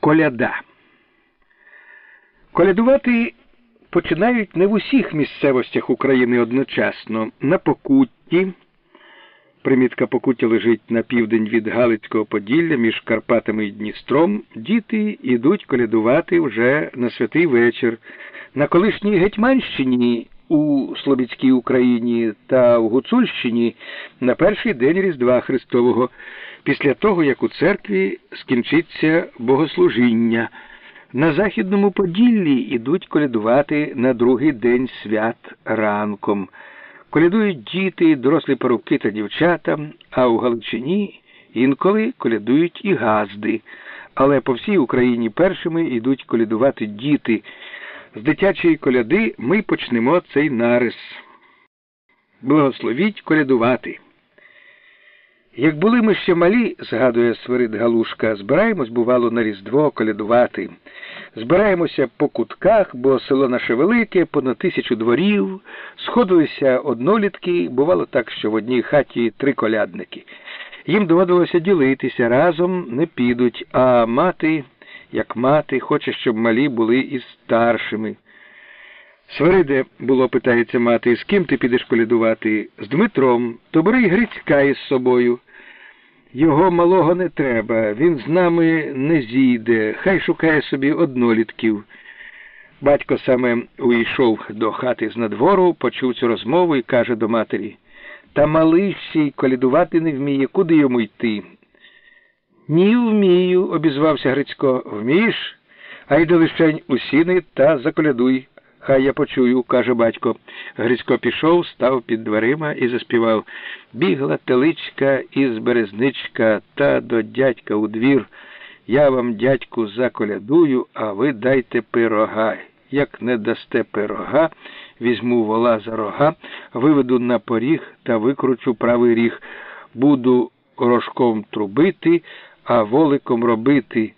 Коляда. Колядувати починають не в усіх місцевостях України одночасно. На Покутті. Примітка Покуття лежить на південь від Галицького Поділля між Карпатами і Дністром. Діти йдуть колядувати вже на святий вечір. На колишній Гетьманщині у Слобідській Україні та в Гуцульщині на перший день Різдва Христового, після того як у церкві скінчиться богослужіння. На Західному Поділлі ідуть колядувати на другий день свят ранком. Колядують діти, дорослі парубки та дівчата, а у Галичині інколи колядують і газди. Але по всій Україні першими йдуть колядувати діти. З дитячої коляди ми почнемо цей нарис. Благословіть колядувати. Як були ми ще малі, згадує Свирид Галушка, збираємось, бувало, на Різдво колядувати. Збираємося по кутках, бо село наше велике, понад тисячу дворів, сходилися однолітки, бувало так, що в одній хаті три колядники. Їм доводилося ділитися, разом не підуть, а мати, як мати, хоче, щоб малі були із старшими. Свириде, було, питається мати, з ким ти підеш колядувати? З Дмитром, то бери Грицька із собою. Його малого не треба, він з нами не зійде, хай шукає собі однолітків. Батько саме уйшов до хати з надвору, почув цю розмову і каже до матері Та малий ще й колядувати не вміє, куди йому йти? Ні, вмію, обізвався Грицько. Вмієш? А йди лишень у сіни та заколядуй. Хай я почую, каже батько. Грицько пішов, став під дверима і заспівав Бігла теличка із березничка та до дядька у двір. Я вам, дядьку, заколядую, а ви дайте пирога. Як не дасте пирога, візьму вола за рога, виведу на поріг та викручу правий ріг. Буду рожком трубити, а воликом робити.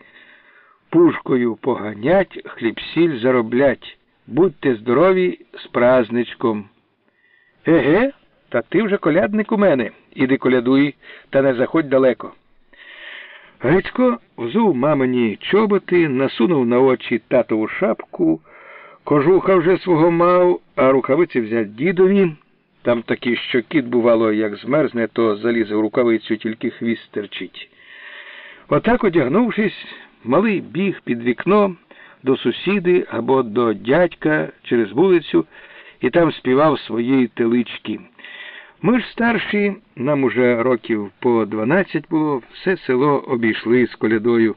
Пушкою поганять, хліб сіль зароблять. Будьте здорові з праздничком. Еге, та ти вже колядник у мене. Іди колядуй, та не заходь далеко. Грицько взув мамині чоботи, насунув на очі татову шапку, кожуха вже свого мав, а рукавиці взять дідові. Там такі, що кіт, бувало, як змерзне, то залізе в рукавицю, тільки хвіст терчить. Отак, одягнувшись, малий біг під вікно до сусіди або до дядька через вулицю і там співав своєї телички. Ми ж старші, нам уже років по дванадцять було, все село обійшли з колядою.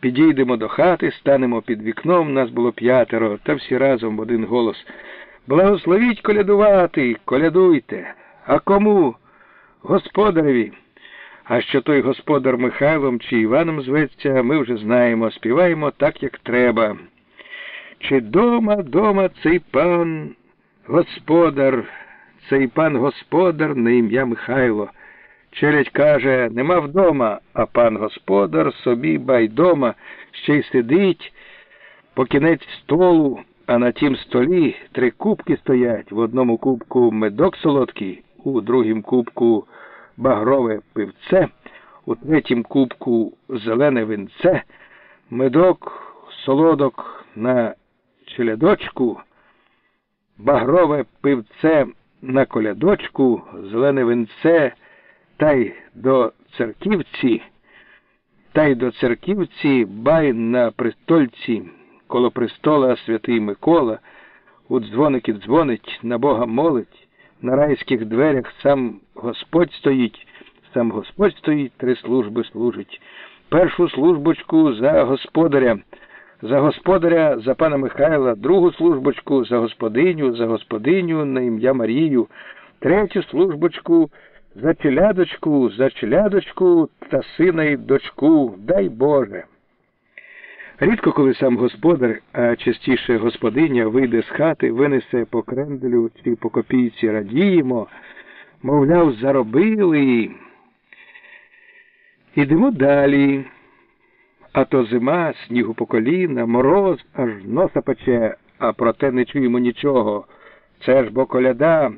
Підійдемо до хати, станемо під вікном, нас було п'ятеро, та всі разом в один голос. Благословіть колядувати, колядуйте. А кому? Господареві. А що той господар Михайлом чи Іваном зветься, ми вже знаємо, співаємо так, як треба. Чи дома, дома цей пан господар, цей пан господар на ім'я Михайло. Челядь каже, нема вдома, а пан господар собі байдома ще й сидить по кінець столу, а на тім столі три кубки стоять. В одному кубку медок солодкий, у другім кубку багрове пивце, у третім кубку зелене винце, медок, солодок на челядочку, багрове пивце на колядочку, зелене винце, та й до церківці, та й до церківці бай на престольці, коло престола святий Микола, у дзвоники дзвонить, на Бога молить, на райських дверях сам Господь стоїть, сам Господь стоїть, три служби служить. Першу службочку за господаря за господаря за пана Михайла, другу службочку за господиню, за господиню на ім'я Марію, третю службочку за челядочку, за челядочку та сина й дочку, дай Боже. Рідко, коли сам господар, а частіше господиня вийде з хати, винесе по кренделю чи по копійці радіємо, мовляв, заробили. Ідемо далі. А то зима, снігу по коліна, мороз аж носа пече, а проте не чуємо нічого. Це ж бо коляда.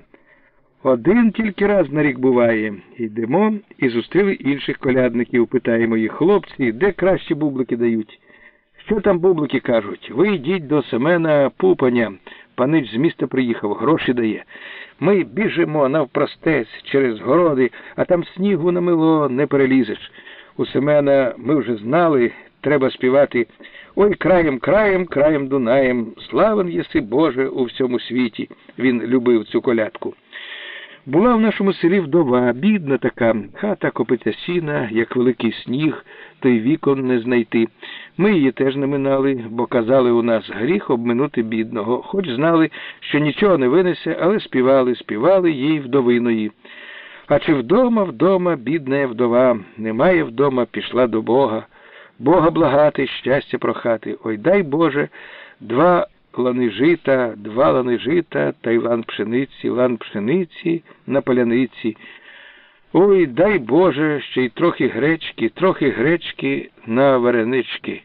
Один тільки раз на рік буває. Йдемо і зустріли інших колядників, питаємо їх, хлопці, де кращі бублики дають. Що там бублики кажуть? Ви йдіть до Семена Пупаня. Панич з міста приїхав, гроші дає. Ми біжимо навпростець через городи, а там снігу намило не перелізеш. У Семена ми вже знали, треба співати Ой краєм, краєм, краєм Дунаєм. Славен єси Боже у всьому світі. Він любив цю колядку. Була в нашому селі вдова, бідна така, хата копиться сіна, як великий сніг, то й вікон не знайти. Ми її теж не минали, бо казали у нас гріх обминути бідного, хоч знали, що нічого не винесе, але співали, співали їй вдовиної. А чи вдома, вдома, бідна вдова, немає вдома, пішла до Бога. Бога благати, щастя прохати. Ой дай Боже, два лани жита, два лани жита, та й лан пшениці, лан пшениці на поляниці. Ой, дай Боже, ще й трохи гречки, трохи гречки на варенички.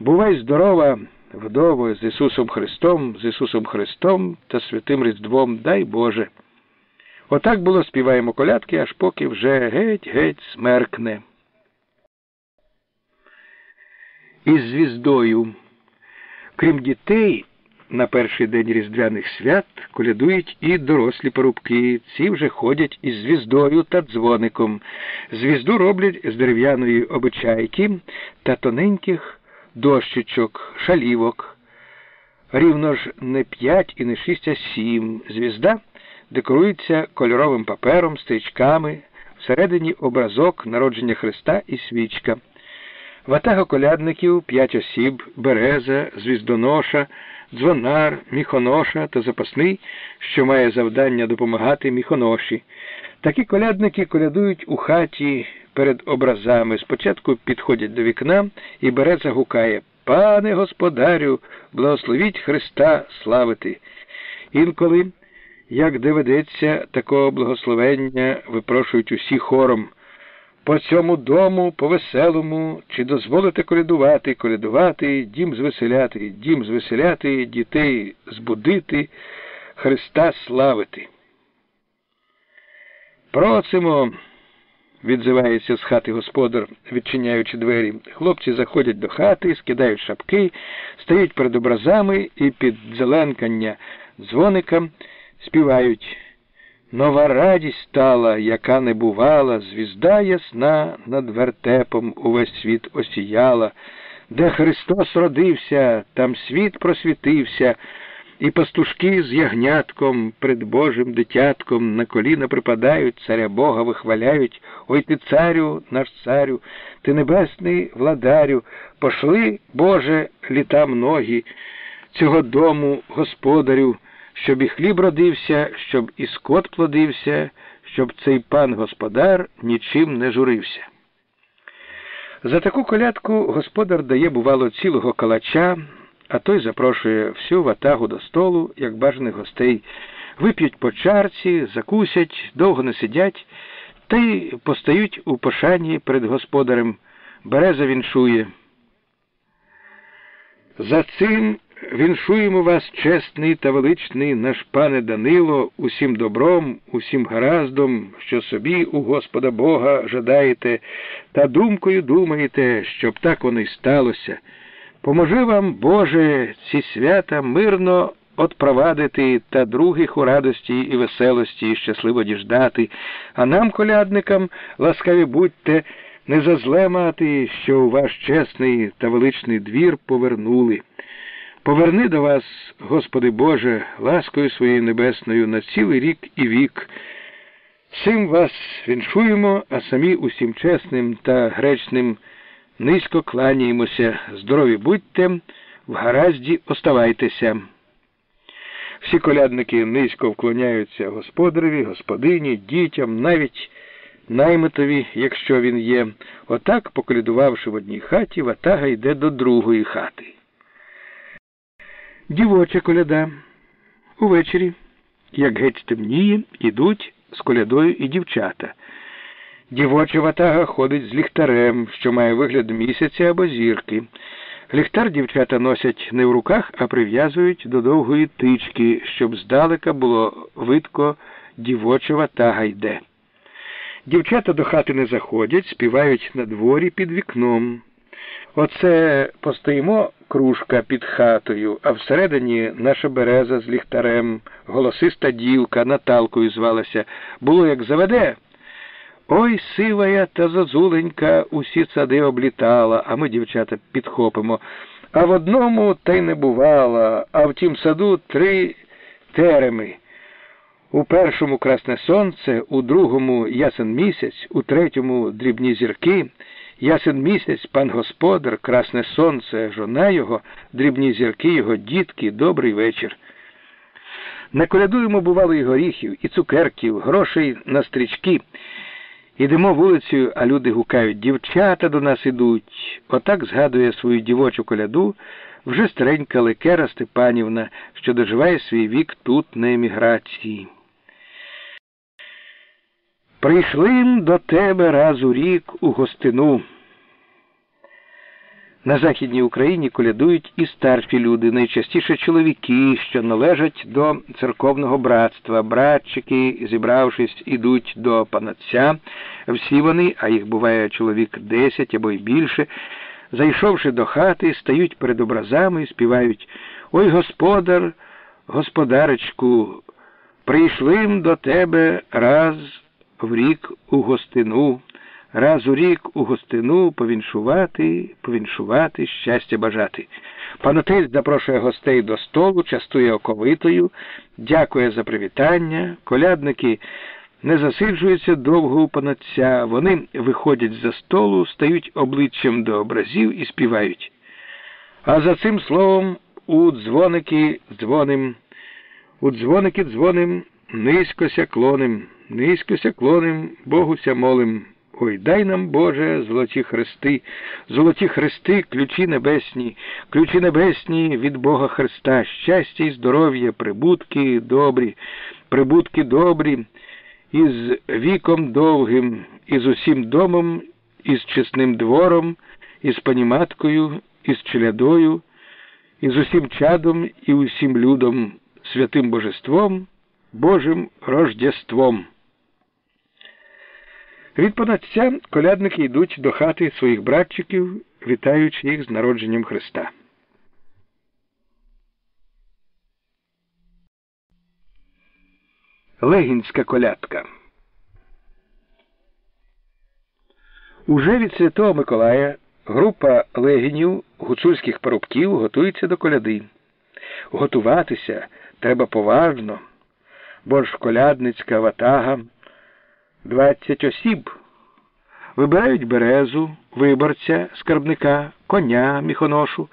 Бувай здорова, вдово, з Ісусом Христом, з Ісусом Христом та Святим Різдвом, дай Боже. Отак було співаємо колядки, аж поки вже геть-геть смеркне. Із звіздою. Крім дітей, на перший день різдвяних свят колядують і дорослі порубки. Ці вже ходять із звіздою та дзвоником. Звізду роблять з дерев'яної обичайки та тоненьких дощечок, шалівок. Рівно ж не п'ять і не шість, а сім. Звізда декорується кольоровим папером, стрічками, всередині образок народження Христа і свічка. Ватага колядників п'ять осіб, береза, звіздоноша, дзвонар, міхоноша та запасний, що має завдання допомагати міхоноші. Такі колядники колядують у хаті перед образами. Спочатку підходять до вікна і береза гукає Пане господарю, благословіть Христа славити. Інколи, як доведеться, такого благословення випрошують усі хором. По цьому дому, по веселому, чи дозволите колядувати, колядувати, дім звеселяти, дім звеселяти, дітей збудити, Христа славити. Просимо, відзивається з хати господар, відчиняючи двері. Хлопці заходять до хати, скидають шапки, стають перед образами і під зеленкання дзвоника співають. Нова радість стала, яка не бувала, звізда ясна над вертепом увесь світ осіяла, де Христос родився, там світ просвітився, і пастушки з ягнятком пред Божим дитятком на коліна припадають, царя Бога вихваляють. Ой ти, царю, наш царю, ти небесний владарю, пошли, Боже, літа многі, цього дому, господарю щоб і хліб родився, щоб і скот плодився, щоб цей пан господар нічим не журився. За таку колядку господар дає, бувало, цілого калача, а той запрошує всю ватагу до столу, як бажаних гостей, вип'ють по чарці, закусять, довго не сидять, та й постають у пошані перед господарем. Береза віншує. За цим Віншуємо вас, чесний та величний наш пане Данило, усім добром, усім гараздом, що собі у Господа Бога жадаєте, та думкою думаєте, щоб так воно й сталося. Поможи вам, Боже, ці свята мирно отпровадити та других у радості і веселості і щасливо діждати, а нам, колядникам, ласкаві будьте, не за зле мати, що у ваш чесний та величний двір повернули. Поверни до вас, Господи Боже, ласкою своєю небесною на цілий рік і вік. Всім вас віншуємо, а самі усім чесним та гречним низько кланяємося. Здорові будьте, в гаразді оставайтеся. Всі колядники низько вклоняються господареві, господині, дітям, навіть наймитові, якщо він є. Отак, поколядувавши в одній хаті, ватага йде до другої хати. Дівоча коляда. Увечері, як геть темніє, ідуть з колядою і дівчата. Дівоча ватага ходить з ліхтарем, що має вигляд місяця або зірки. Ліхтар дівчата носять не в руках, а прив'язують до довгої тички, щоб здалека було видко дівоча ватага йде. Дівчата до хати не заходять, співають на дворі під вікном. Оце постоїмо кружка під хатою, а всередині наша береза з ліхтарем, голосиста дівка, Наталкою звалася. Було, як заведе. Ой, сивая та зозуленька усі сади облітала, а ми, дівчата, підхопимо. А в одному та й не бувала, а в тім саду три тереми. У першому красне сонце, у другому ясен місяць, у третьому дрібні зірки. Ясен місяць, пан господар, красне сонце, жона його, дрібні зірки, його дітки, добрий вечір. Наколядуємо, бувало, і горіхів, і цукерків, грошей на стрічки. Ідемо вулицею, а люди гукають дівчата до нас ідуть. Отак згадує свою дівочу коляду вже старенька Лекера Степанівна, що доживає свій вік тут на еміграції. Прийшли до тебе раз у рік у гостину. На Західній Україні колядують і старші люди, найчастіше чоловіки, що належать до церковного братства. Братчики, зібравшись, ідуть до панотця. Всі вони, а їх буває чоловік десять або й більше, зайшовши до хати, стають перед образами і співають Ой господар, господаречку, прийшли до тебе раз в рік у гостину раз у рік у гостину повіншувати, повіншувати, щастя бажати. Панотель запрошує гостей до столу, частує оковитою, дякує за привітання. Колядники не засиджуються довго у панотця. Вони виходять за столу, стають обличчям до образів і співають. А за цим словом у дзвоники дзвоним, у дзвоники дзвоним, низькося клоним, низькося клоним, Богуся молим. Ой, дай нам, Боже, золоті хрести, золоті хрести, ключі небесні, ключі небесні від Бога Христа, щастя і здоров'я, прибутки добрі, прибутки добрі, із віком довгим, із усім домом, із чесним двором, із паніматкою, із челядою, із усім чадом і усім людом, святим божеством, Божим рождеством. Від понадця колядники йдуть до хати своїх братчиків, вітаючи їх з народженням Христа. Легінська колядка. Уже від Святого Миколая група легінів гуцульських парубків готується до коляди. Готуватися треба поважно, бо ж колядницька ватага. Двадцять осіб вибирають березу, виборця, скарбника, коня, міхоношу,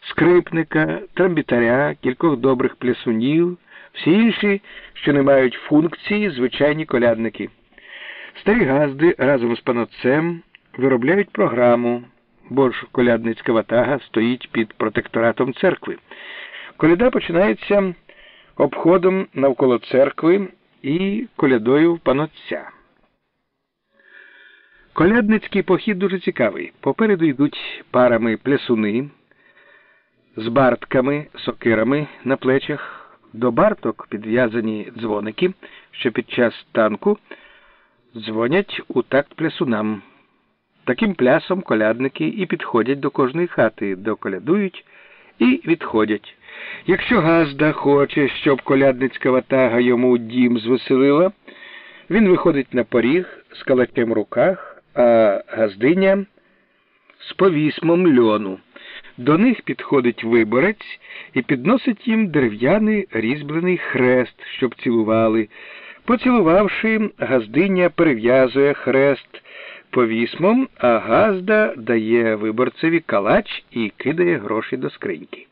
скрипника, трамбітаря, кількох добрих плясунів, всі інші, що не мають функції, звичайні колядники. Старі газди разом з панотцем виробляють програму, бо ж колядницька ватага стоїть під протекторатом церкви. Коляда починається обходом навколо церкви і колядою в панотця. Колядницький похід дуже цікавий. Попереду йдуть парами плясуни з бартками, сокирами на плечах. До барток підв'язані дзвоники, що під час танку дзвонять у такт плясунам. Таким плясом колядники і підходять до кожної хати, доколядують і відходять. Якщо Газда хоче, щоб колядницька ватага йому дім звеселила, він виходить на поріг з калачем в руках, а газдиня з повісмом льону. До них підходить виборець і підносить їм дерев'яний різьблений хрест, щоб цілували. Поцілувавши, газдиня перев'язує хрест повісмом, а газда дає виборцеві калач і кидає гроші до скриньки.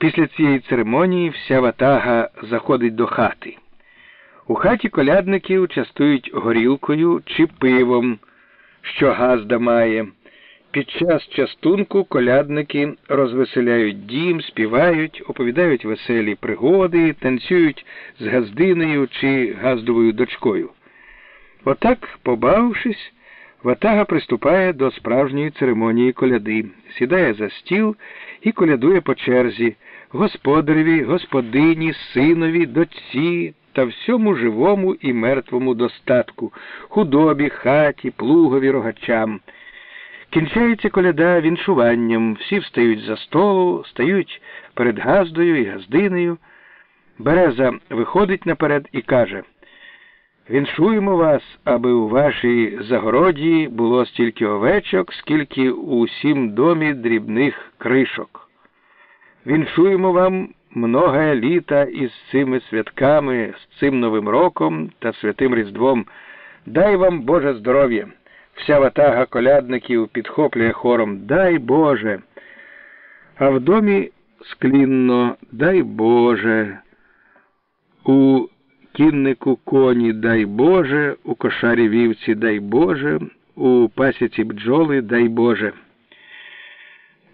Після цієї церемонії вся ватага заходить до хати. У хаті колядників частують горілкою чи пивом, що газда має. Під час частунку колядники розвеселяють дім, співають, оповідають веселі пригоди, танцюють з газдиною чи газдовою дочкою. Отак, побавившись, ватага приступає до справжньої церемонії коляди, сідає за стіл і колядує по черзі господареві, господині, синові, дочці та всьому живому і мертвому достатку, худобі, хаті, плугові рогачам. Кінчається коляда віншуванням, всі встають за столу, стають перед газдою і газдинею. Береза виходить наперед і каже Віншуємо вас, аби у вашій загороді було стільки овечок, скільки у усім домі дрібних кришок. Віншуємо вам много літа із цими святками, з цим Новим роком та святим Різдвом. Дай вам Боже здоров'я. Вся ватага колядників підхоплює хором Дай Боже. А в домі склінно Дай Боже. У кіннику коні дай Боже, у кошарі вівці дай Боже, у пасіці бджоли дай Боже.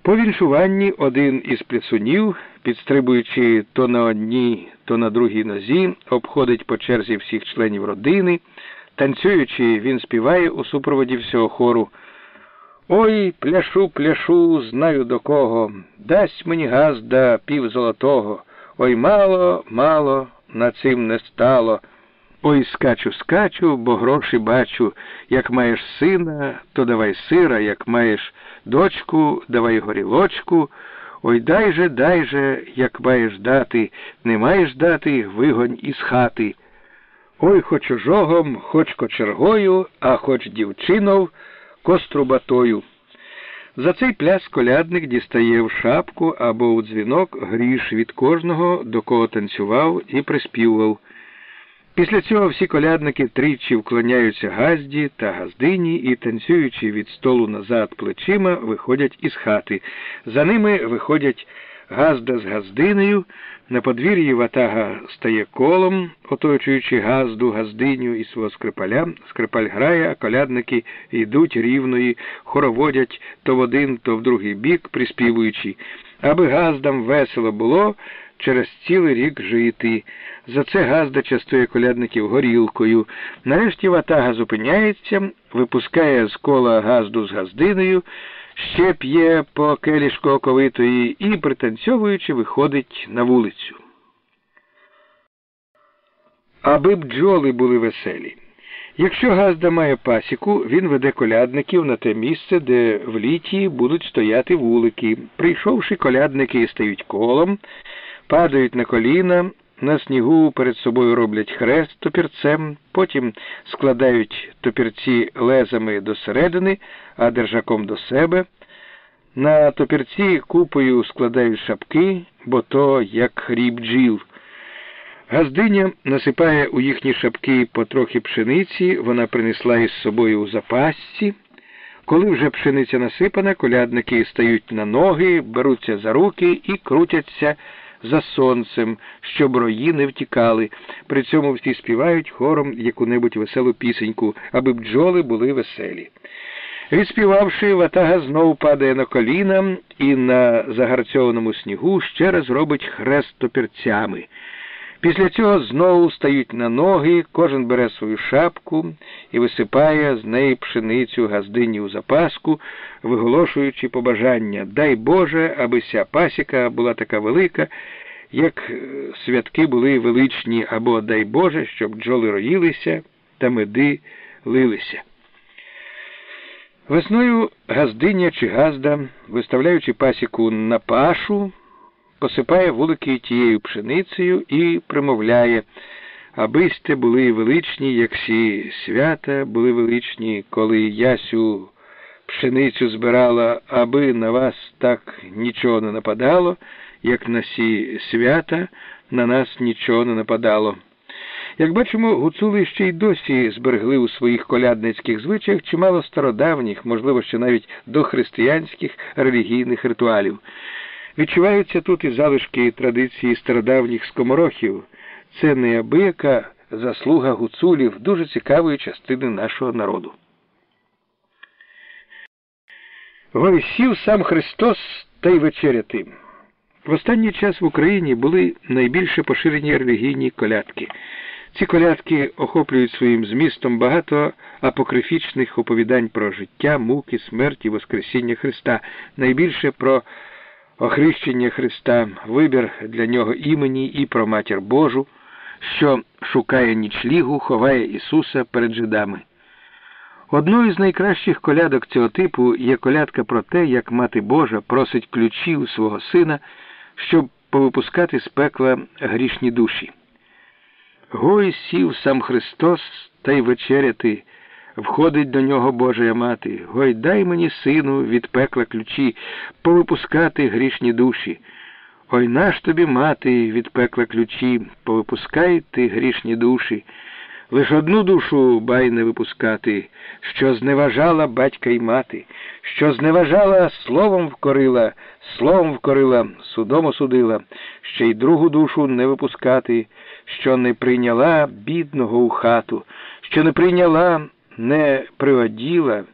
По віншуванні один із плесунів, підстрибуючи то на одній, то на другій нозі, обходить по черзі всіх членів родини. Танцюючи, він співає у супроводі всього хору. Ой, пляшу, пляшу, знаю до кого. Дасть мені газда пів золотого. Ой, мало, мало на цим не стало. Ой, скачу, скачу, бо гроші бачу. Як маєш сина, то давай сира, як маєш дочку, давай горілочку. Ой, дай же, дай же, як маєш дати, не маєш дати, вигонь із хати. Ой, хоч ожогом, хоч кочергою, а хоч дівчинов кострубатою. За цей пляс колядник дістає в шапку або у дзвінок гріш від кожного, до кого танцював і приспівував. Після цього всі колядники тричі вклоняються газді та газдині і, танцюючи від столу назад плечима, виходять із хати. За ними виходять газда з газдинею. На подвір'ї ватага стає колом, оточуючи газду, газдиню і свого скрипаля. Скрипаль грає, а колядники йдуть рівної, хороводять то в один, то в другий бік, приспівуючи. Аби газдам весело було через цілий рік жити. За це газда частує колядників горілкою. Нарешті ватага зупиняється, випускає з кола газду з газдиною ще п'є по келішку оковитої і, пританцьовуючи, виходить на вулицю. Аби бджоли були веселі. Якщо Газда має пасіку, він веде колядників на те місце, де в літі будуть стояти вулики. Прийшовши, колядники стають колом, падають на коліна, на снігу перед собою роблять хрест топірцем, потім складають топірці лезами до середини, а держаком до себе. На топірці купою складають шапки, бо то як хріб бджіл. Газдиня насипає у їхні шапки потрохи пшениці, вона принесла із собою у запасці. Коли вже пшениця насипана, колядники стають на ноги, беруться за руки і крутяться за сонцем, щоб рої не втікали. При цьому всі співають хором яку-небудь веселу пісеньку, аби бджоли були веселі. Відспівавши, ватага знову падає на коліна і на загарцьованому снігу ще раз робить хрест топірцями. Після цього знову стають на ноги, кожен бере свою шапку і висипає з неї пшеницю газдині у запаску, виголошуючи побажання Дай Боже, аби ся пасіка була така велика, як е, святки були величні, або дай Боже, щоб бджоли роїлися та меди лилися. Весною газдиня чи газда, виставляючи пасіку на пашу, посипає вулики тією пшеницею і примовляє, аби сте були величні, як всі свята були величні, коли ясю пшеницю збирала, аби на вас так нічого не нападало, як на сі свята на нас нічого не нападало. Як бачимо, гуцули ще й досі зберегли у своїх колядницьких звичаях чимало стародавніх, можливо, ще навіть дохристиянських релігійних ритуалів. Відчуваються тут і залишки традиції стародавніх скоморохів. Це неабияка заслуга гуцулів дуже цікавої частини нашого народу. Войсів сам Христос та й вечеряти. В останній час в Україні були найбільше поширені релігійні колядки. Ці колядки охоплюють своїм змістом багато апокрифічних оповідань про життя, муки, смерть і Воскресіння Христа, найбільше про охрещення Христа, вибір для нього імені і про матір Божу, що шукає нічлігу, ховає Ісуса перед жидами. Одною з найкращих колядок цього типу є колядка про те, як мати Божа просить ключі у свого сина, щоб повипускати з пекла грішні душі. Гой сів сам Христос та й вечеряти, входить до нього Божая мати. Гой, дай мені, сину, від пекла ключі, повипускати грішні душі. Ой наш тобі мати від пекла ключі, повипускай ти грішні душі. Лиш одну душу бай не випускати, що зневажала батька й мати, що зневажала, словом вкорила, словом вкорила, судом осудила, ще й другу душу не випускати, що не прийняла бідного у хату, що не прийняла, не приоділа,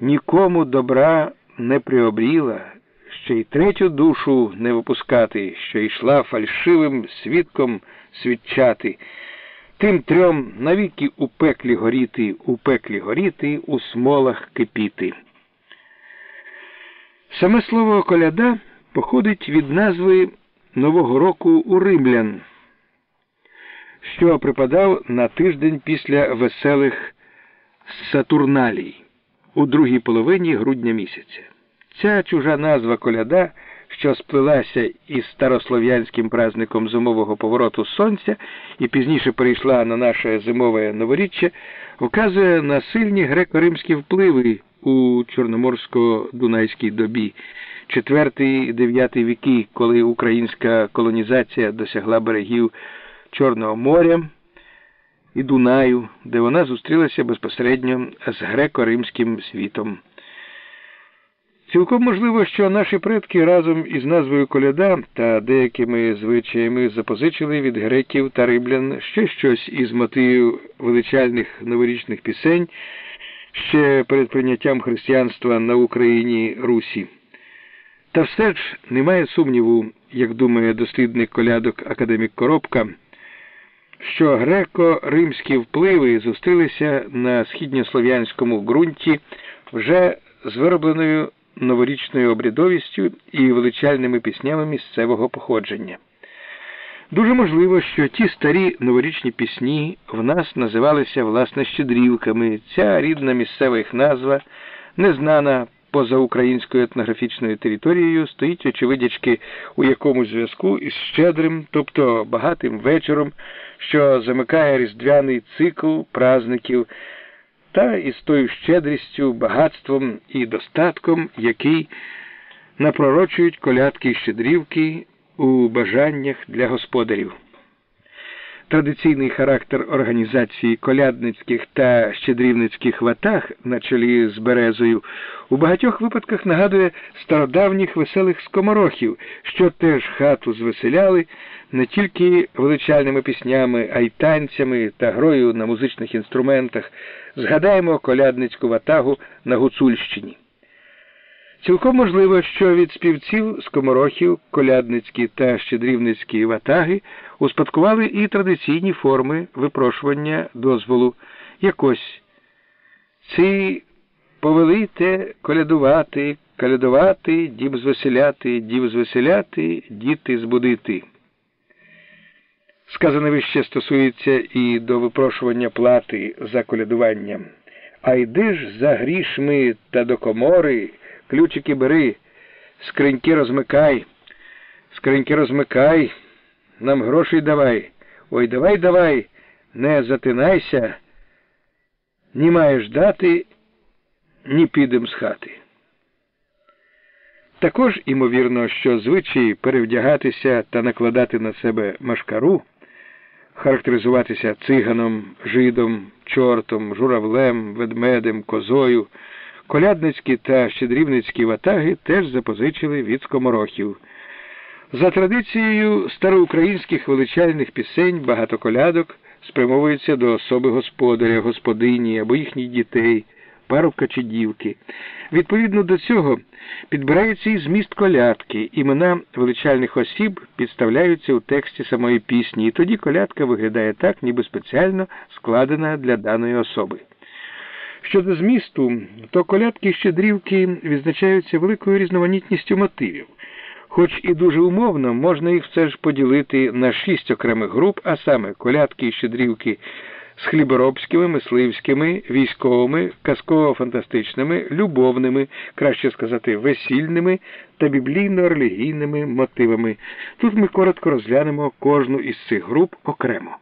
нікому добра не приобріла, ще й третю душу не випускати, що йшла фальшивим свідком свідчати. Тим трьом навіки у пеклі горіти, у пеклі горіти, у смолах кипіти. Саме слово коляда походить від назви Нового року у римлян, що припадав на тиждень після веселих Сатурналій у другій половині грудня місяця. Ця чужа назва коляда що сплилася із старослов'янським праздником зимового повороту сонця і пізніше перейшла на наше зимове новоріччя, вказує на сильні греко-римські впливи у Чорноморсько-Дунайській добі, 4-9 віки, коли українська колонізація досягла берегів Чорного моря і Дунаю, де вона зустрілася безпосередньо з греко-римським світом. Цілком можливо, що наші предки разом із назвою коляда та деякими звичаями запозичили від греків та римлян ще щось із мотивів величальних новорічних пісень ще перед прийняттям християнства на Україні Русі. Та все ж немає сумніву, як думає дослідник колядок академік Коробка, що греко-римські впливи зустрілися на східньослов'янському ґрунті вже з виробленою новорічною обрядовістю і величальними піснями місцевого походження. Дуже можливо, що ті старі новорічні пісні в нас називалися власне щедрівками. Ця рідна місцева їх назва, незнана поза українською етнографічною територією, стоїть, очевидячки, у якомусь зв'язку із щедрим, тобто багатим вечором, що замикає різдвяний цикл празників та із тою щедрістю, багатством і достатком, який напророчують колядки і щедрівки у бажаннях для господарів. Традиційний характер організації колядницьких та щедрівницьких ватаг на чолі з березою у багатьох випадках нагадує стародавніх веселих скоморохів, що теж хату звеселяли не тільки величальними піснями, а й танцями та грою на музичних інструментах. Згадаємо колядницьку ватагу на Гуцульщині. Цілком можливо, що від співців скоморохів, колядницькі та щедрівницькі ватаги успадкували і традиційні форми випрошування дозволу якось ці повелите колядувати, колядувати, дім звеселяти, дів звеселяти, діти збудити. Сказане вище стосується і до випрошування плати за колядуванням. А йди ж за грішми та до комори, ключики бери, скриньки розмикай, скриньки розмикай, нам грошей давай. Ой, давай, давай, не затинайся, ні маєш дати, ні підем з хати. Також, імовірно, що звичай перевдягатися та накладати на себе машкару характеризуватися циганом, жидом, чортом, журавлем, ведмедем, козою. Колядницькі та щедрівницькі ватаги теж запозичили від скоморохів. За традицією староукраїнських величальних пісень багато колядок спрямовується до особи господаря, господині або їхніх дітей парубка чи дівки. Відповідно до цього підбирається і зміст колядки, імена величальних осіб підставляються у тексті самої пісні, і тоді колядка виглядає так, ніби спеціально складена для даної особи. Щодо змісту, то колядки щедрівки відзначаються великою різноманітністю мотивів. Хоч і дуже умовно, можна їх все ж поділити на шість окремих груп, а саме колядки і щедрівки з хліборобськими, мисливськими, військовими, казково-фантастичними, любовними, краще сказати, весільними та біблійно-релігійними мотивами. Тут ми коротко розглянемо кожну із цих груп окремо.